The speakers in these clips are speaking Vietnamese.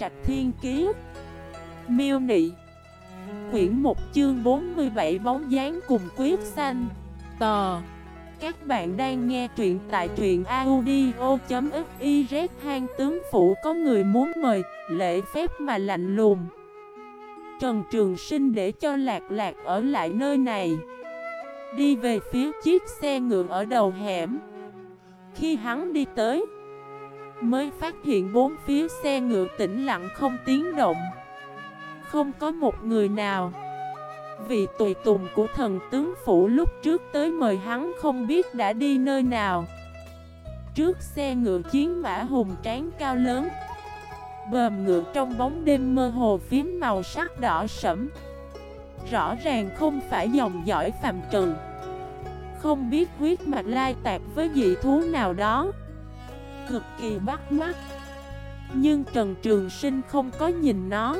Trạch Thiên Kiế Miêu Nị. Quyển 1 chương 47 bóng dáng cùng quyết xanh Tò. Các bạn đang nghe truyện tại truyện audio.xyz Hang tướng phủ. Có người muốn mời, Lễ phép mà lạnh lùng. Trần Trường Sinh để cho Lạc Lạc ở lại nơi này. Đi về phía chiếc xe ngựa ở đầu hẻm. Khi hắn đi tới Mới phát hiện bốn phía xe ngựa tĩnh lặng không tiếng động. Không có một người nào. Vị tùy tùng của thần tướng phủ lúc trước tới mời hắn không biết đã đi nơi nào. Trước xe ngựa chiến mã hùng tráng cao lớn. Bờm ngựa trong bóng đêm mơ hồ phím màu sắc đỏ sẫm. Rõ ràng không phải dòng dõi phàm trần Không biết huyết mạch lai tạp với dị thú nào đó. Cực kỳ bắt mắt. Nhưng Trần Trường Sinh không có nhìn nó,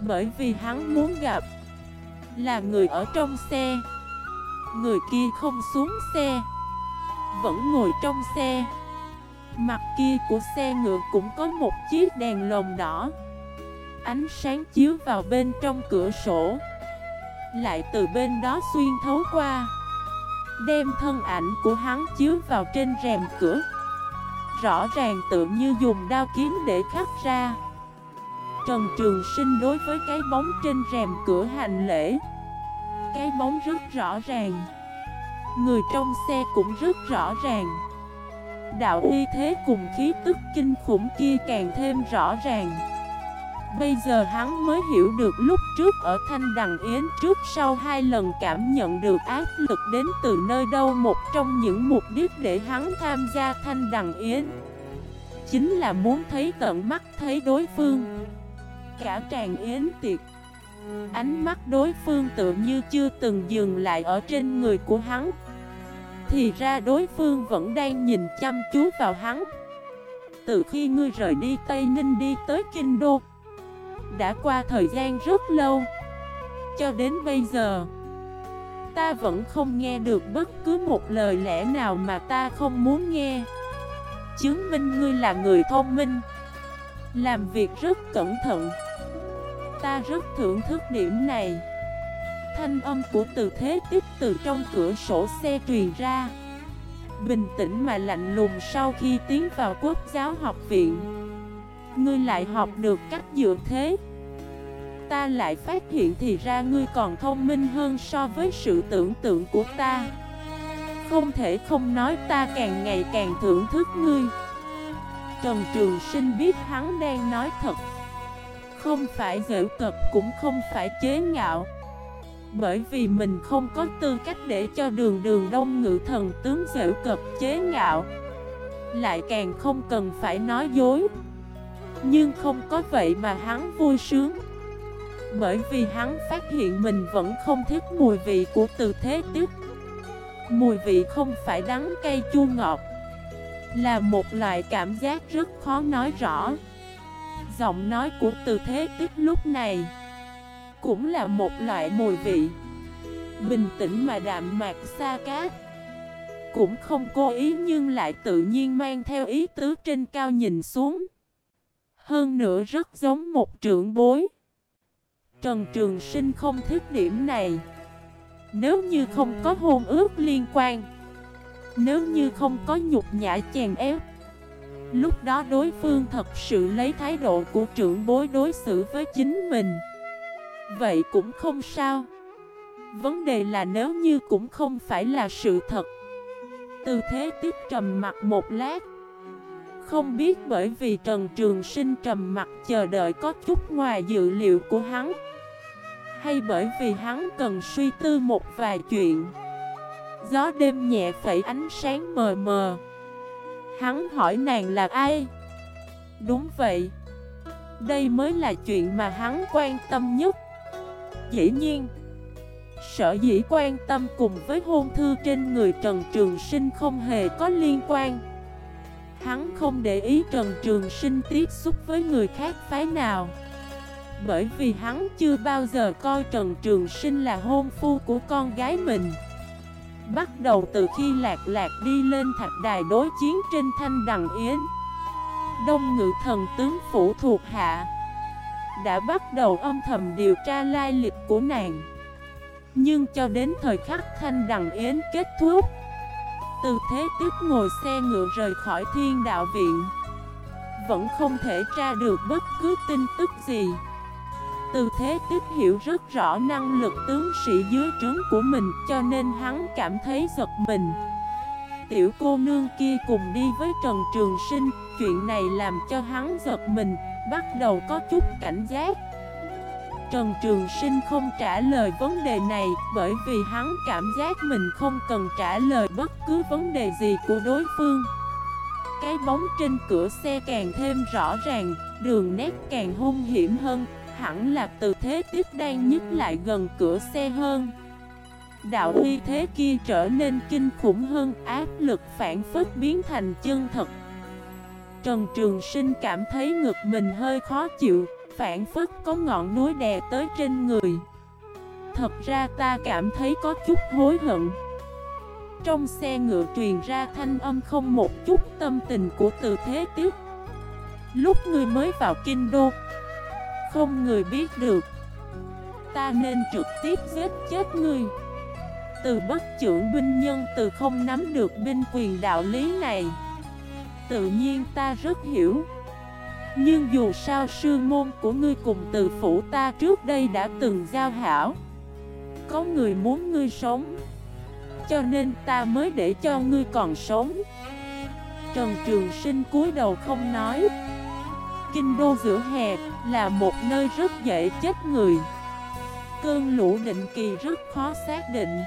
Bởi vì hắn muốn gặp Là người ở trong xe. Người kia không xuống xe, Vẫn ngồi trong xe. Mặt kia của xe ngựa cũng có một chiếc đèn lồng đỏ. Ánh sáng chiếu vào bên trong cửa sổ, Lại từ bên đó xuyên thấu qua. Đem thân ảnh của hắn chiếu vào trên rèm cửa. Rõ ràng tự như dùng đao kiếm để khắc ra. Trần Trường Sinh đối với cái bóng trên rèm cửa hành lễ. Cái bóng rất rõ ràng. Người trong xe cũng rất rõ ràng. Đạo uy thế cùng khí tức kinh khủng kia càng thêm rõ ràng. Bây giờ hắn mới hiểu được lúc trước ở Thanh Đằng Yến trước sau hai lần cảm nhận được áp lực đến từ nơi đâu, một trong những mục đích để hắn tham gia Thanh Đằng Yến Chính là muốn thấy tận mắt thấy đối phương. Cả tràng yến tiệc, Ánh mắt đối phương tự như chưa từng dừng lại ở trên người của hắn, Thì ra đối phương vẫn đang nhìn chăm chú vào hắn. Từ khi ngươi rời đi Tây Ninh đi tới Kinh Đô đã qua thời gian rất lâu. Cho đến bây giờ, Ta vẫn không nghe được bất cứ một lời lẽ nào mà ta không muốn nghe. Chứng minh ngươi là người thông minh, Làm việc rất cẩn thận. Ta rất thưởng thức điểm này. Thanh âm của từ thế tiếp từ trong cửa sổ xe truyền ra. Bình tĩnh mà lạnh lùng sau khi tiến vào quốc giáo học viện. Ngươi lại học được cách dựa thế. Ta lại phát hiện thì ra ngươi còn thông minh hơn so với sự tưởng tượng của ta. Không thể không nói ta càng ngày càng thưởng thức ngươi. Trần Trường Sinh biết hắn đang nói thật. Không phải dễ cập cũng không phải chế ngạo. Bởi vì mình không có tư cách để cho đường đường đông ngự thần tướng dễ cập chế ngạo. Lại càng không cần phải nói dối nhưng không có vậy mà hắn vui sướng. Bởi vì hắn phát hiện mình vẫn không thích mùi vị của từ thế tiếp Mùi vị không phải đắng cay chua ngọt. Là một loại cảm giác rất khó nói rõ. Giọng nói của từ thế tiếp lúc này Cũng là một loại mùi vị. Bình tĩnh mà đạm mạc xa cát. Cũng không cố ý nhưng lại tự nhiên mang theo ý tứ trên cao nhìn xuống hơn nữa rất giống một trưởng bối. Trần Trường Sinh không thích điểm này. Nếu như không có hôn ước liên quan, Nếu như không có nhục nhã chèn ép, Lúc đó đối phương thật sự lấy thái độ của trưởng bối đối xử với chính mình. Vậy cũng không sao. Vấn đề là nếu như cũng không phải là sự thật. Từ thế tiếp trầm mặt một lát không biết bởi vì Trần Trường Sinh trầm mặt chờ đợi có chút ngoài dự liệu của hắn, Hay bởi vì hắn cần suy tư một vài chuyện. Gió đêm nhẹ phẩy ánh sáng mờ mờ. Hắn hỏi nàng là ai? Đúng vậy. Đây mới là chuyện mà hắn quan tâm nhất. Dĩ nhiên, Sở dĩ quan tâm cùng với hôn thư trên người Trần Trường Sinh không hề có liên quan. Hắn không để ý Trần Trường Sinh tiếp xúc với người khác phái nào. Bởi vì hắn chưa bao giờ coi Trần Trường Sinh là hôn phu của con gái mình. Bắt đầu từ khi Lạc Lạc đi lên thạch đài đối chiến trên thanh đằng Yến, Đông ngự thần tướng phủ thuộc hạ Đã bắt đầu âm thầm điều tra lai lịch của nàng. Nhưng cho đến thời khắc thanh đằng yến kết thúc từ thế tiếp ngồi xe ngựa rời khỏi thiên đạo viện. Vẫn không thể tra được bất cứ tin tức gì. Từ thế tiếp hiểu rất rõ năng lực tướng sĩ dưới trướng của mình, Cho nên hắn cảm thấy giật mình. Tiểu cô nương kia cùng đi với Trần Trường Sinh, Chuyện này làm cho hắn giật mình, Bắt đầu có chút cảnh giác. Trần Trường Sinh không trả lời vấn đề này Bởi vì hắn cảm giác mình không cần trả lời bất cứ vấn đề gì của đối phương. Cái bóng trên cửa xe càng thêm rõ ràng, Đường nét càng hung hiểm hơn, Hẳn là từ thế tiếp đang nhích lại gần cửa xe hơn. Đạo uy thế kia trở nên kinh khủng hơn, áp lực phản phất biến thành chân thật. Trần Trường Sinh cảm thấy ngực mình hơi khó chịu Phản phất có ngọn núi đè tới trên người. Thật ra ta cảm thấy có chút hối hận. Trong xe ngựa truyền ra thanh âm không một chút tâm tình của từ thế tiếp Lúc người mới vào kinh đô Không người biết được. Ta nên trực tiếp giết chết ngươi. Từ bất trưởng binh nhân từ không nắm được binh quyền đạo lý này. Tự nhiên ta rất hiểu. Nhưng dù sao sư môn của ngươi cùng từ phủ ta trước đây đã từng giao hảo. Có người muốn ngươi sống, Cho nên ta mới để cho ngươi còn sống. Trần Trường Sinh cúi đầu không nói. Kinh đô giữa hè là một nơi rất dễ chết người. Cơn lũ định kỳ rất khó xác định.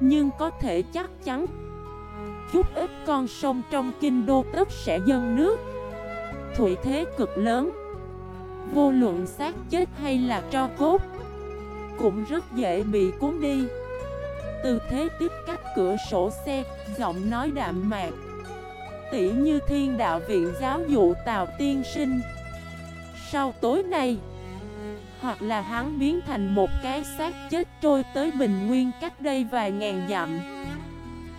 Nhưng có thể chắc chắn, Chút ít con sông trong kinh đô tất sẽ dâng nước. Thủy thế cực lớn. Vô luận xác chết hay là tro cốt, Cũng rất dễ bị cuốn đi. Từ thế tiếp cách cửa sổ xe, Giọng nói đạm mạc. Tỉ như thiên đạo viện giáo dụ Tào Tiên Sinh. Sau tối nay, hoặc là hắn biến thành một cái xác chết trôi tới bình nguyên cách đây vài ngàn dặm,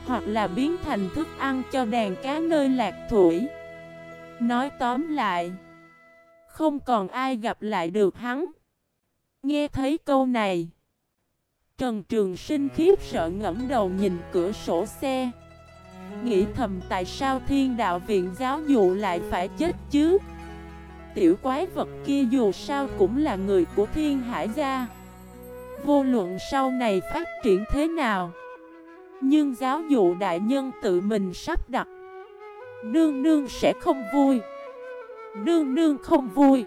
Hoặc là biến thành thức ăn cho đàn cá nơi lạc thủy. Nói tóm lại, Không còn ai gặp lại được hắn. Nghe thấy câu này, Trần Trường Sinh khiếp sợ ngẫm đầu nhìn cửa sổ xe. Nghĩ thầm tại sao thiên đạo viện giáo dụ lại phải chết chứ? Tiểu quái vật kia dù sao cũng là người của thiên hải gia. Vô luận sau này phát triển thế nào, Nhưng giáo dụ đại nhân tự mình sắp đặt Nương nương sẽ không vui. Nương nương không vui.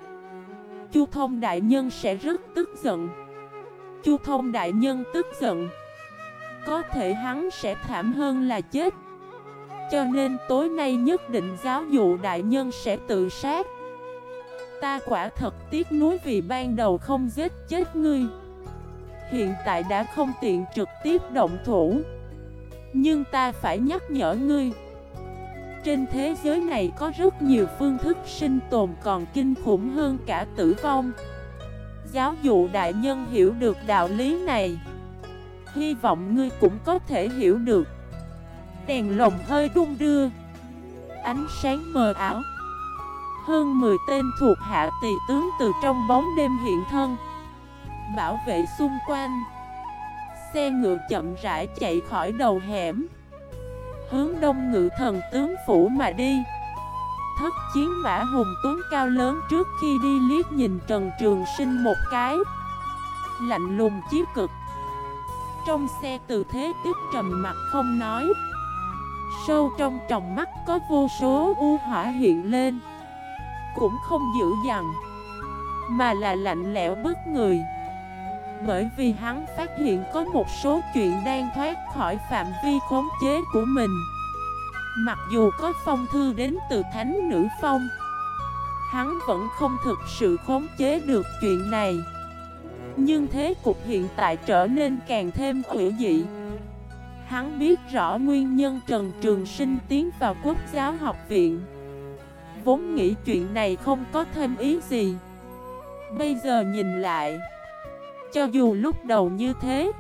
Chu thông đại nhân sẽ rất tức giận. Chu thông đại nhân tức giận. Có thể hắn sẽ thảm hơn là chết. Cho nên tối nay nhất định giáo dụ đại nhân sẽ tự sát. Ta quả thật tiếc nuối vì ban đầu không giết chết ngươi. Hiện tại đã không tiện trực tiếp động thủ. Nhưng ta phải nhắc nhở ngươi. Trên thế giới này có rất nhiều phương thức sinh tồn còn kinh khủng hơn cả tử vong. Giáo dụ đại nhân hiểu được đạo lý này. Hy vọng ngươi cũng có thể hiểu được. Đèn lồng hơi đung đưa. Ánh sáng mờ ảo. Hơn 10 tên thuộc hạ tỳ tướng từ trong bóng đêm hiện thân. Bảo vệ xung quanh. Xe ngựa chậm rãi chạy khỏi đầu hẻm. Hướng đông ngự thần tướng phủ mà đi. Thất chiến mã hùng tuấn cao lớn trước khi đi liếc nhìn Trần Trường Sinh một cái. Lạnh lùng chí cực. Trong xe từ thế tiếp trầm mặt không nói. Sâu trong tròng mắt có vô số u hỏa hiện lên. Cũng không dữ dằn, Mà là lạnh lẽo bức người. Bởi vì hắn phát hiện có một số chuyện đang thoát khỏi phạm vi khống chế của mình. Mặc dù có phong thư đến từ thánh nữ phong, Hắn vẫn không thực sự khống chế được chuyện này. Nhưng thế cục hiện tại trở nên càng thêm hữu dị. Hắn biết rõ nguyên nhân Trần Trường Sinh tiến vào quốc giáo học viện. Vốn nghĩ chuyện này không có thêm ý gì. Bây giờ nhìn lại cho dù lúc đầu như thế.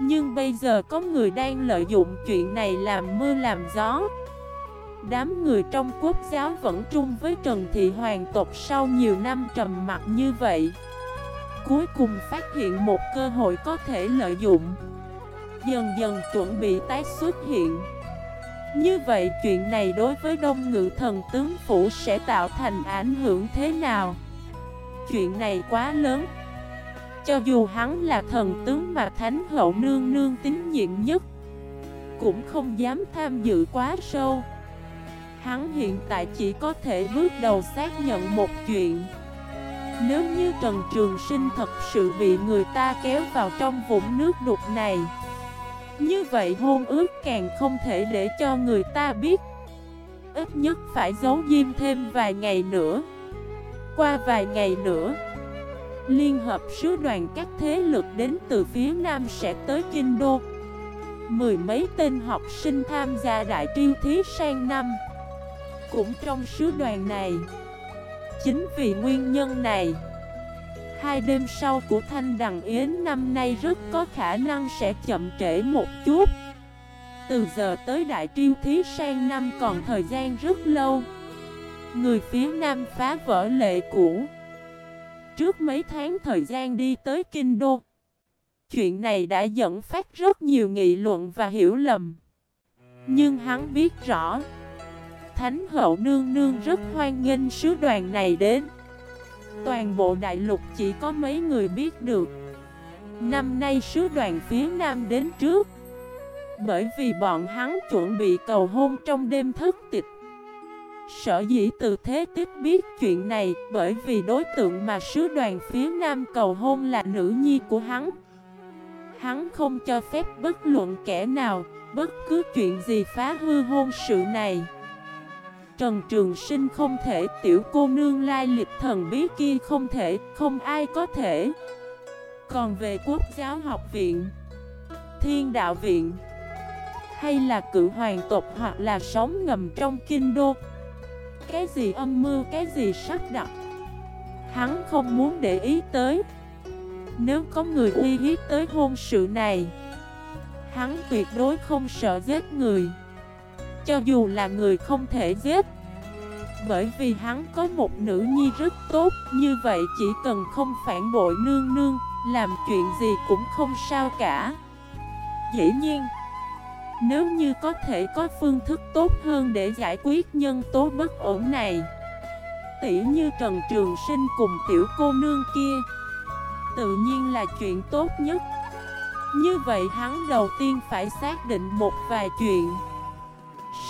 Nhưng bây giờ có người đang lợi dụng chuyện này làm mưa làm gió. Đám người trong quốc giáo vẫn trung với Trần Thị Hoàng tộc sau nhiều năm trầm mặc như vậy. Cuối cùng phát hiện một cơ hội có thể lợi dụng. Dần dần chuẩn bị tái xuất hiện. Như vậy chuyện này đối với đông ngự thần tướng phủ sẽ tạo thành ảnh hưởng thế nào? Chuyện này quá lớn. Cho dù hắn là thần tướng mà Thánh Hậu Nương Nương tín nhiệm nhất, Cũng không dám tham dự quá sâu. Hắn hiện tại chỉ có thể bước đầu xác nhận một chuyện. Nếu như Trần Trường Sinh thật sự bị người ta kéo vào trong vũng nước đục này, Như vậy hôn ước càng không thể để cho người ta biết. Ít nhất phải giấu diêm thêm vài ngày nữa. Qua vài ngày nữa Liên hợp sứ đoàn các thế lực đến từ phía Nam sẽ tới Kinh Đô. Mười mấy tên học sinh tham gia đại triêu thí sang năm. Cũng trong sứ đoàn này, Chính vì nguyên nhân này, Hai đêm sau của Thanh Đằng Yến năm nay rất có khả năng sẽ chậm trễ một chút. Từ giờ tới Đại Triêu Thí sang năm còn thời gian rất lâu. Người phía Nam phá vỡ lệ cũ. Trước mấy tháng thời gian đi tới Kinh Đô, Chuyện này đã dẫn phát rất nhiều nghị luận và hiểu lầm. Nhưng hắn biết rõ, Thánh hậu nương nương rất hoan nghênh sứ đoàn này đến. Toàn bộ đại lục chỉ có mấy người biết được, Năm nay sứ đoàn phía Nam đến trước. Bởi vì bọn hắn chuẩn bị cầu hôn trong đêm thất tịch. Sở dĩ từ thế tích biết chuyện này Bởi vì đối tượng mà sứ đoàn phía Nam cầu hôn là nữ nhi của hắn Hắn không cho phép bất luận kẻ nào Bất cứ chuyện gì phá hư hôn sự này Trần Trường Sinh không thể, tiểu cô nương lai lịch thần bí kia không thể, không ai có thể. Còn về quốc giáo học viện, thiên đạo viện, hay là cự hoàng tộc hoặc là sống ngầm trong kinh đô, cái gì âm mưu, cái gì sắp đặt, hắn không muốn để ý tới. Nếu có người uy hiếp tới hôn sự này, hắn tuyệt đối không sợ giết người. Cho dù là người không thể giết Bởi vì hắn có một nữ nhi rất tốt Như vậy chỉ cần không phản bội nương nương Làm chuyện gì cũng không sao cả Dĩ nhiên nếu như có thể có phương thức tốt hơn để giải quyết nhân tố bất ổn này. Tỉ như Trần Trường Sinh cùng tiểu cô nương kia. Tự nhiên là chuyện tốt nhất. Như vậy hắn đầu tiên phải xác định một vài chuyện.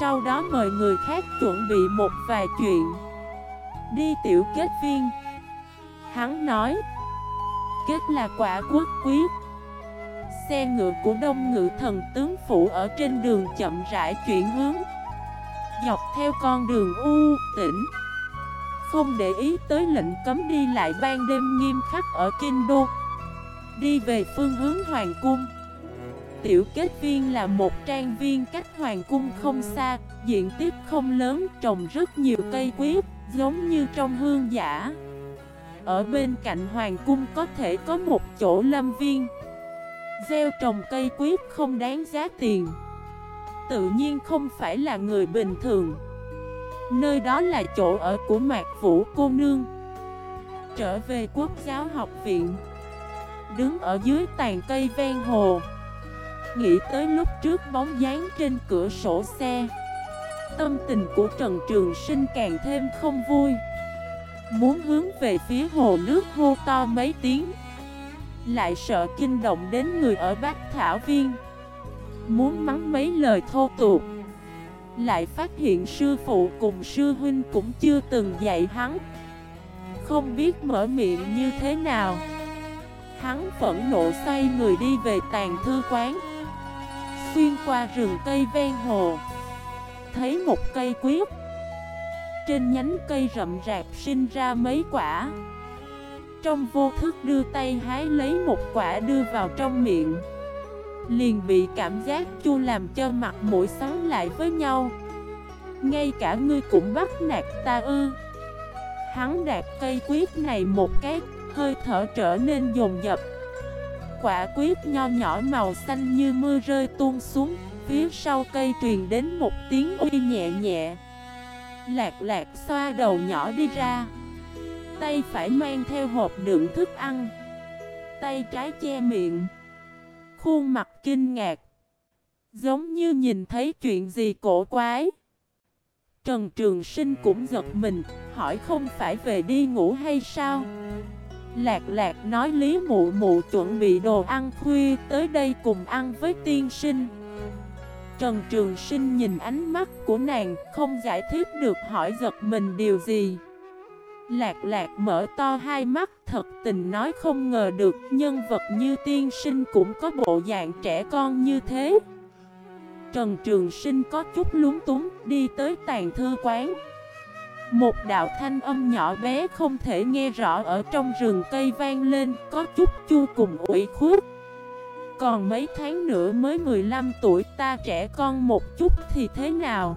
Sau đó mời người khác chuẩn bị một vài chuyện. Đi tiểu kết viên. Hắn nói, Kết là quả quốc quyết Xe ngựa của đông ngự thần tướng phủ ở trên đường chậm rãi chuyển hướng Dọc theo con đường u, tỉnh Không để ý tới lệnh cấm đi lại ban đêm nghiêm khắc ở Kinh Đô Đi về phương hướng Hoàng Cung Tiểu kết viên là một trang viên cách hoàng cung không xa, diện tích không lớn, trồng rất nhiều cây quýt giống như trong hương giả. Ở bên cạnh hoàng cung có thể có một chỗ lâm viên. Gieo trồng cây quyết không đáng giá tiền. Tự nhiên không phải là người bình thường. Nơi đó là chỗ ở của Mạc Vũ cô nương. Trở về quốc giáo học viện. Đứng ở dưới tàn cây ven hồ. Nghĩ tới lúc trước bóng dáng trên cửa sổ xe Tâm tình của Trần Trường Sinh càng thêm không vui Muốn hướng về phía hồ nước hô to mấy tiếng lại sợ kinh động đến người ở Bắc Thảo Viên. Muốn mắng mấy lời thô tục. Lại phát hiện sư phụ cùng sư huynh cũng chưa từng dạy hắn. Không biết mở miệng như thế nào. Hắn phẫn nộ xoay người đi về tàn thư quán. Xuyên qua rừng cây ven hồ. Thấy một cây quyết Trên nhánh cây rậm rạp sinh ra mấy quả. Trong vô thức đưa tay hái lấy một quả đưa vào trong miệng. Liền bị cảm giác chua làm cho mặt mũi sáng lại với nhau. Ngay cả ngươi cũng bắt nạt ta ư. Hắn đạt cây quyết này một cái, Hơi thở trở nên dồn dập. Quả quyết nho nhỏ màu xanh như mưa rơi tuôn xuống, phía sau cây truyền đến một tiếng uy nhẹ nhẹ. Lạc lạc xoa đầu nhỏ đi ra. Tay phải mang theo hộp đựng thức ăn. Tay trái che miệng. Khuôn mặt kinh ngạc. Giống như nhìn thấy chuyện gì cổ quái. Trần Trường Sinh cũng giật mình, Hỏi không phải về đi ngủ hay sao? Lạc lạc nói Lý Mụ Mụ chuẩn bị đồ ăn khuya, Tới đây cùng ăn với tiên sinh. Trần Trường Sinh nhìn ánh mắt của nàng, Không giải thích được, hỏi giật mình điều gì? Lạc lạc mở to hai mắt, Thật tình nói không ngờ được, Nhân vật như tiên sinh cũng có bộ dạng trẻ con như thế. Trần Trường Sinh có chút lúng túng, Đi tới tàn thư quán. Một đạo thanh âm nhỏ bé không thể nghe rõ ở trong rừng cây vang lên, Có chút chua cùng ủy khuất. Còn mấy tháng nữa mới 15 tuổi, ta trẻ con một chút thì thế nào?